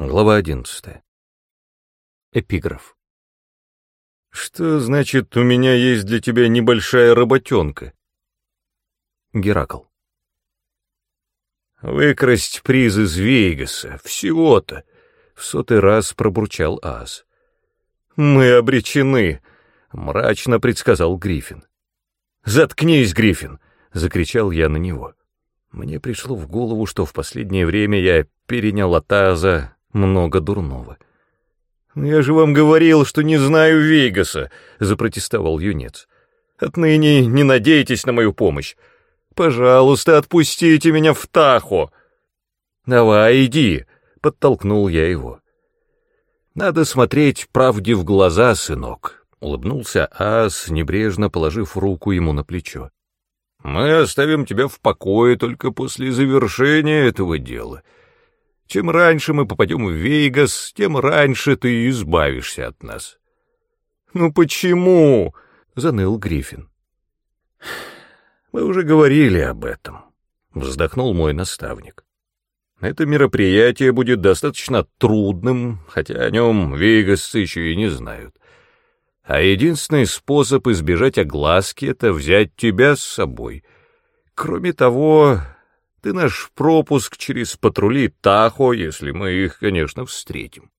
Глава одиннадцатая. Эпиграф. «Что значит, у меня есть для тебя небольшая работенка?» Геракл. «Выкрасть приз из Вейгаса, всего-то!» — в сотый раз пробурчал Ас. «Мы обречены!» — мрачно предсказал Гриффин. «Заткнись, Гриффин!» — закричал я на него. Мне пришло в голову, что в последнее время я перенял от Аза много дурного. «Я же вам говорил, что не знаю Вейгаса», — запротестовал юнец. «Отныне не надейтесь на мою помощь. Пожалуйста, отпустите меня в Тахо». «Давай, иди», — подтолкнул я его. «Надо смотреть правде в глаза, сынок», — улыбнулся Ас, небрежно положив руку ему на плечо. «Мы оставим тебя в покое только после завершения этого дела», чем раньше мы попадем в Вейгас, тем раньше ты избавишься от нас. Ну почему? заныл Гриффин. Мы уже говорили об этом, вздохнул мой наставник. Это мероприятие будет достаточно трудным, хотя о нем вейгасцы еще и не знают. А единственный способ избежать огласки — это взять тебя с собой. Кроме того, ты наш пропуск через патрули Тахо, если мы их, конечно, встретим.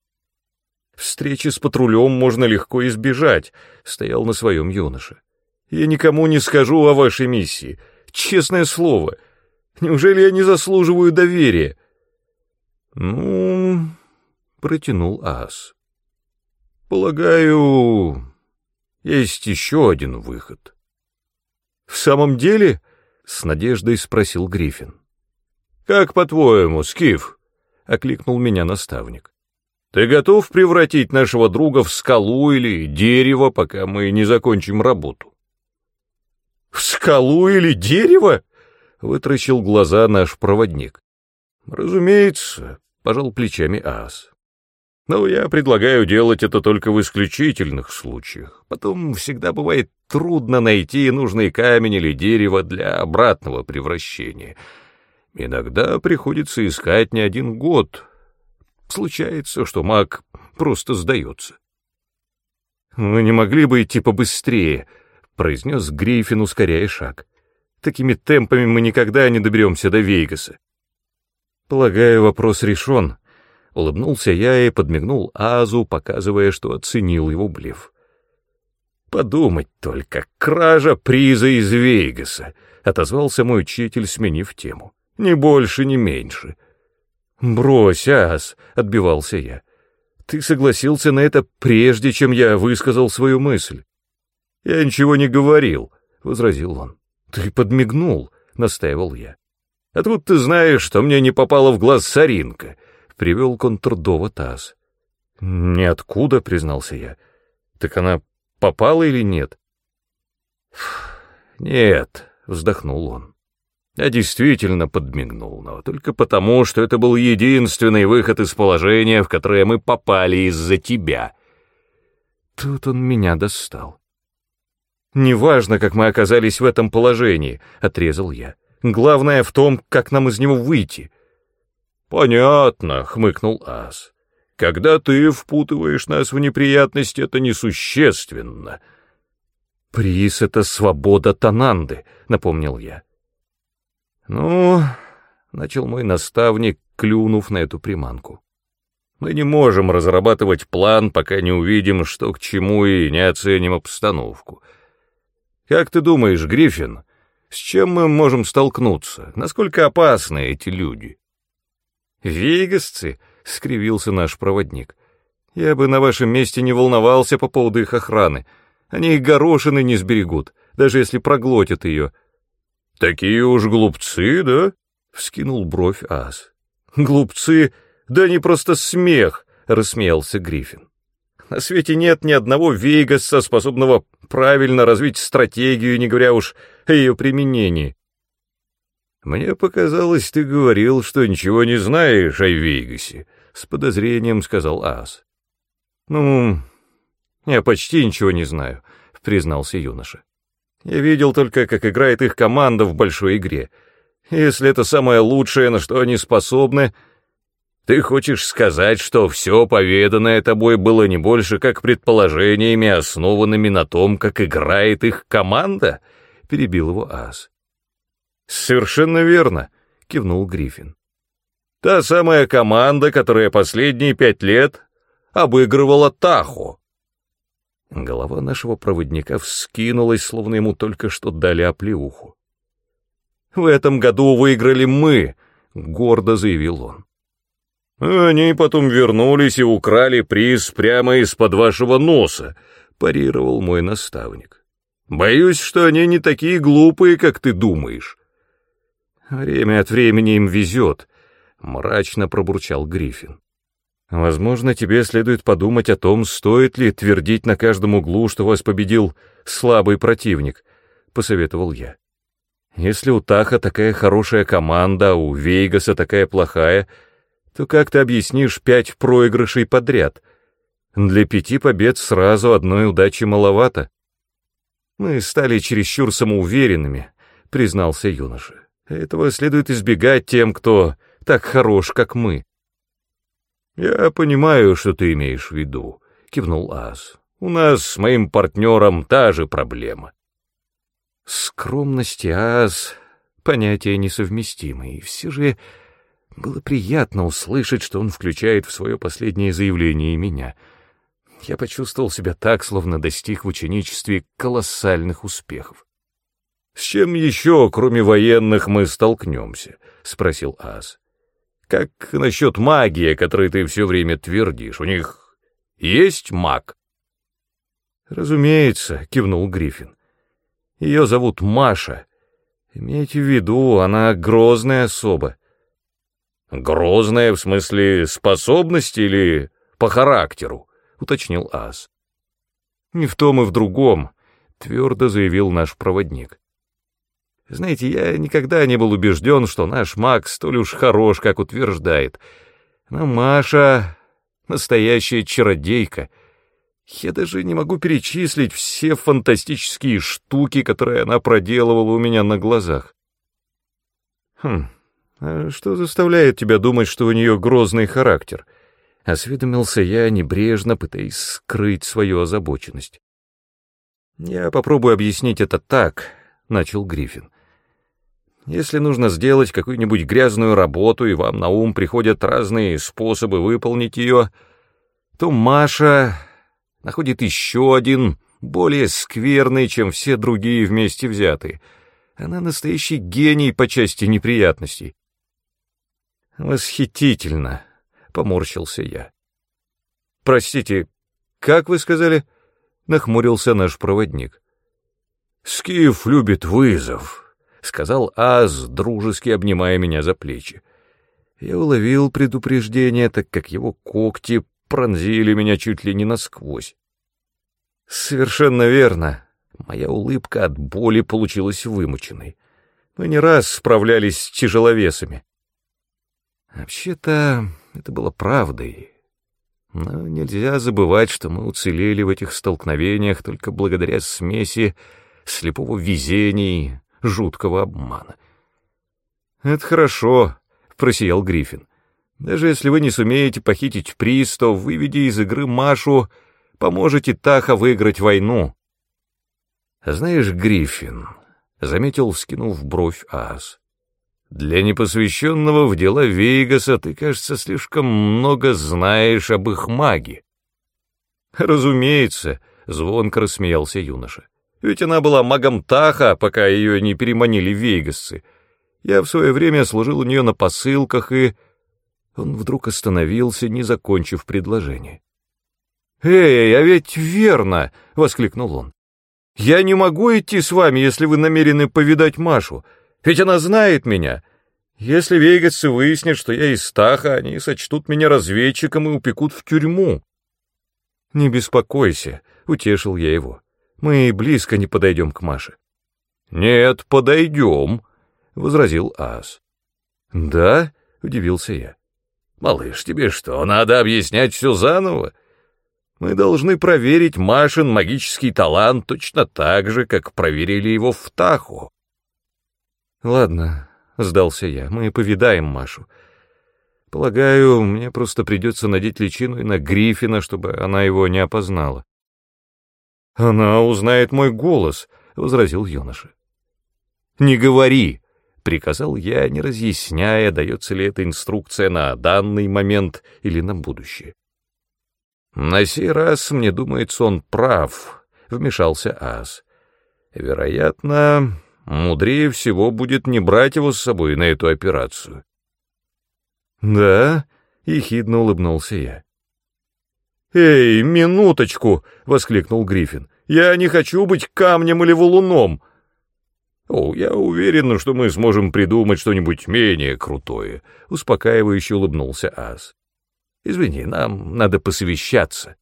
Встречи с патрулем можно легко избежать, стоял на своем юноше. Я никому не скажу о вашей миссии. Честное слово. Неужели я не заслуживаю доверия? Ну, протянул Ас. Полагаю, есть еще один выход. В самом деле? С надеждой спросил Гриффин. «Как по-твоему, Скиф?» — окликнул меня наставник. «Ты готов превратить нашего друга в скалу или дерево, пока мы не закончим работу?» «В скалу или дерево?» — вытращил глаза наш проводник. «Разумеется», — пожал плечами Ас. «Но я предлагаю делать это только в исключительных случаях. Потом всегда бывает трудно найти нужный камень или дерево для обратного превращения». Иногда приходится искать не один год. Случается, что маг просто сдается. «Вы не могли бы идти побыстрее», — произнес Гриффин, ускоряя шаг. «Такими темпами мы никогда не доберемся до Вейгаса». «Полагаю, вопрос решен», — улыбнулся я и подмигнул Азу, показывая, что оценил его блеф. «Подумать только, кража приза из Вейгаса», — отозвался мой учитель, сменив тему. Ни больше, ни меньше. «Брось, ас!» — отбивался я. «Ты согласился на это прежде, чем я высказал свою мысль». «Я ничего не говорил», — возразил он. «Ты подмигнул», — настаивал я. «Откуда ты знаешь, что мне не попала в глаз соринка?» — привел контрдова Таз. «Ниоткуда», — признался я. «Так она попала или нет?» «Нет», — вздохнул он. Я действительно подмигнул, но только потому, что это был единственный выход из положения, в которое мы попали из-за тебя. Тут он меня достал. «Неважно, как мы оказались в этом положении», — отрезал я. «Главное в том, как нам из него выйти». «Понятно», — хмыкнул Ас. «Когда ты впутываешь нас в неприятности, это несущественно». «Приз — это свобода Тананды», — напомнил я. «Ну...» — начал мой наставник, клюнув на эту приманку. «Мы не можем разрабатывать план, пока не увидим, что к чему, и не оценим обстановку. Как ты думаешь, Гриффин, с чем мы можем столкнуться? Насколько опасны эти люди?» «Вегасцы?» — скривился наш проводник. «Я бы на вашем месте не волновался по поводу их охраны. Они и горошины не сберегут, даже если проглотят ее». «Такие уж глупцы, да?» — вскинул бровь Ас. «Глупцы? Да не просто смех!» — рассмеялся Гриффин. «На свете нет ни одного Вейгаса, способного правильно развить стратегию, не говоря уж о ее применении». «Мне показалось, ты говорил, что ничего не знаешь о Вейгасе», — с подозрением сказал Ас. «Ну, я почти ничего не знаю», — признался юноша. Я видел только, как играет их команда в большой игре. Если это самое лучшее, на что они способны... Ты хочешь сказать, что все поведанное тобой было не больше как предположениями, основанными на том, как играет их команда?» — перебил его Ас. «Совершенно верно», — кивнул Гриффин. «Та самая команда, которая последние пять лет обыгрывала Тахо». Голова нашего проводника вскинулась, словно ему только что дали оплеуху. «В этом году выиграли мы», — гордо заявил он. «Они потом вернулись и украли приз прямо из-под вашего носа», — парировал мой наставник. «Боюсь, что они не такие глупые, как ты думаешь». «Время от времени им везет», — мрачно пробурчал Гриффин. «Возможно, тебе следует подумать о том, стоит ли твердить на каждом углу, что вас победил слабый противник», — посоветовал я. «Если у Таха такая хорошая команда, а у Вейгаса такая плохая», — то как ты объяснишь пять проигрышей подряд? Для пяти побед сразу одной удачи маловато. Мы стали чересчур самоуверенными, признался юноша. Этого следует избегать тем, кто так хорош, как мы. Я понимаю, что ты имеешь в виду, кивнул Аз. У нас с моим партнером та же проблема. Скромность и Аз — понятия несовместимые, и все же было приятно услышать, что он включает в свое последнее заявление и меня. Я почувствовал себя так, словно достиг в ученичестве колоссальных успехов. «С чем еще, кроме военных, мы столкнемся?» — спросил Ас. «Как насчет магии, о которой ты все время твердишь? У них есть маг?» «Разумеется», — кивнул Гриффин. «Ее зовут Маша. Имейте в виду, она грозная особа. «Грозная в смысле способности или по характеру?» — уточнил Ас. «Не в том и в другом», — твердо заявил наш проводник. «Знаете, я никогда не был убежден, что наш маг столь уж хорош, как утверждает. Но Маша — настоящая чародейка. Я даже не могу перечислить все фантастические штуки, которые она проделывала у меня на глазах». «Хм...» «А что заставляет тебя думать, что у нее грозный характер?» — осведомился я, небрежно пытаясь скрыть свою озабоченность. «Я попробую объяснить это так», — начал Гриффин. «Если нужно сделать какую-нибудь грязную работу, и вам на ум приходят разные способы выполнить ее, то Маша находит еще один, более скверный, чем все другие вместе взятые. Она настоящий гений по части неприятностей. «Восхитительно!» — поморщился я. «Простите, как вы сказали?» — нахмурился наш проводник. «Скиф любит вызов», — сказал Аз, дружески обнимая меня за плечи. Я уловил предупреждение, так как его когти пронзили меня чуть ли не насквозь. «Совершенно верно. Моя улыбка от боли получилась вымученной. Мы не раз справлялись с тяжеловесами. Вообще-то это было правдой. Но нельзя забывать, что мы уцелели в этих столкновениях только благодаря смеси слепого везения жуткого обмана. «Это хорошо», — просиял Гриффин. «Даже если вы не сумеете похитить приз, то, выведя из игры Машу, поможете Таха выиграть войну». «Знаешь, Гриффин», — заметил, скинув бровь Ас, для непосвященного в дела Вейгаса ты, кажется, слишком много знаешь об их маге. Разумеется, звонко рассмеялся юноша. Ведь она была магом Таха, пока ее не переманили вейгасцы. Я в свое время служил у нее на посылках, и... Он вдруг остановился, не закончив предложение. «Эй, а ведь верно!» — воскликнул он. «Я не могу идти с вами, если вы намерены повидать Машу. Ведь она знает меня. Если вейгасцы выяснят, что я из Стаха, они сочтут меня разведчиком и упекут в тюрьму. Не беспокойся, утешил я его. Мы близко не подойдем к Маше. Нет, подойдем, возразил Ас. Да, удивился я. Малыш, тебе что, надо объяснять все заново? Мы должны проверить Машин магический талант точно так же, как проверили его в Таху. «Ладно», — сдался я, — «мы повидаем Машу. Полагаю, мне просто придется надеть личину и на Гриффина, чтобы она его не опознала. «Она узнает мой голос», — возразил юноша. «Не говори», — приказал я, не разъясняя, дается ли эта инструкция на данный момент или на будущее. «На сей раз, мне думается, он прав», — вмешался Ас. «Вероятно, мудрее всего будет не брать его с собой на эту операцию. «Да?» — ехидно улыбнулся я. «Эй, минуточку!» — воскликнул Гриффин. «Я не хочу быть камнем или валуном!» «О, я уверен, что мы сможем придумать что-нибудь менее крутое», — успокаивающе улыбнулся Ас. «Извини, нам надо посовещаться».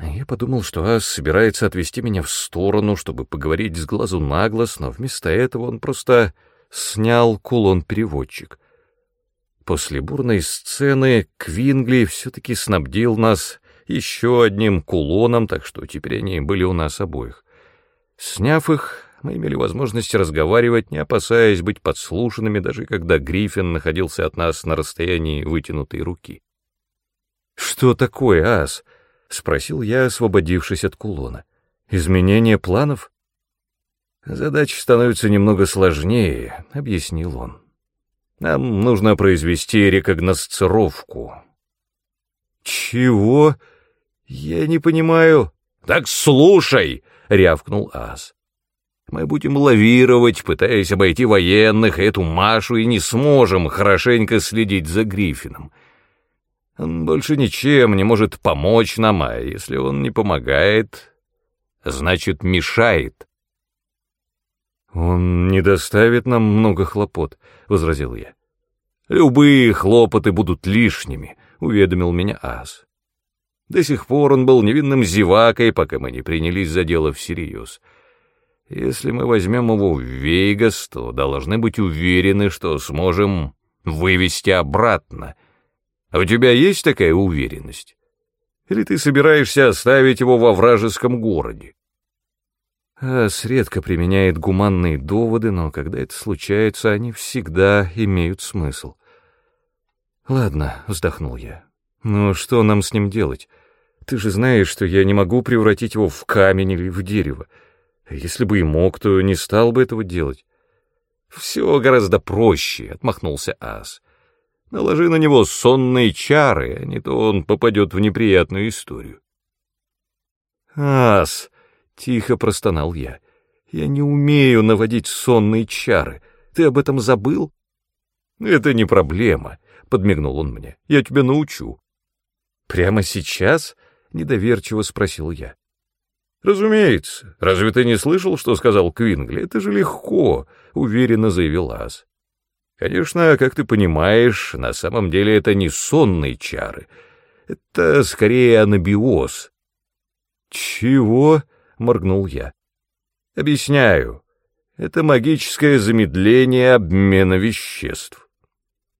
Я подумал, что Ас собирается отвести меня в сторону, чтобы поговорить с глазу на глаз, но вместо этого он просто снял кулон-переводчик — После бурной сцены Квингли все-таки снабдил нас еще одним кулоном, так что теперь они были у нас обоих. Сняв их, мы имели возможность разговаривать, не опасаясь быть подслушанными, даже когда Гриффин находился от нас на расстоянии вытянутой руки. «Что такое, ас?» — спросил я, освободившись от кулона. «Изменение планов?» «Задача становится немного сложнее», — объяснил он. Нам нужно произвести рекогносцировку. Чего? Я не понимаю. Так слушай, рявкнул Ас. Мы будем лавировать, пытаясь обойти военных, эту Машу, и не сможем хорошенько следить за Гриффином. Он больше ничем не может помочь нам, а если он не помогает, значит, мешает. «Он не доставит нам много хлопот», — возразил я. «Любые хлопоты будут лишними», — уведомил меня Ас. До сих пор он был невинным зевакой, пока мы не принялись за дело всерьез. Если мы возьмем его в Вейгас, то должны быть уверены, что сможем вывести обратно. А у тебя есть такая уверенность? Или ты собираешься оставить его во вражеском городе? Ас редко применяет гуманные доводы, но когда это случается, они всегда имеют смысл. «Ладно», — вздохнул я. «Но что нам с ним делать? Ты же знаешь, что я не могу превратить его в камень или в дерево. Если бы и мог, то не стал бы этого делать». «Все гораздо проще», — отмахнулся Ас. «Наложи на него сонные чары, а не то он попадет в неприятную историю». «Ас!» Тихо простонал я. Я не умею наводить сонные чары. Ты об этом забыл? Это не проблема, подмигнул он мне. Я тебя научу. Прямо сейчас? Недоверчиво спросил я. Разумеется. Разве ты не слышал, что сказал Квингли? Это же легко, уверенно заявил Ас. Конечно, как ты понимаешь, на самом деле это не сонные чары. Это скорее анабиоз. Чего? моргнул я. Объясняю. Это магическое замедление обмена веществ.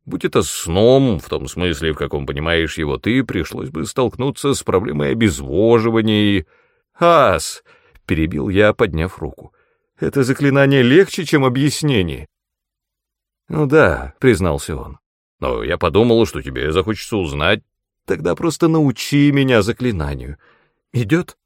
Будь это сном, в том смысле, в каком понимаешь его ты, пришлось бы столкнуться с проблемой обезвоживания и... «Ас!» — перебил я, подняв руку. «Это заклинание легче, чем объяснение». «Ну да», — признался он. «Но я подумал, что тебе захочется узнать. Тогда просто научи меня заклинанию. Идет?»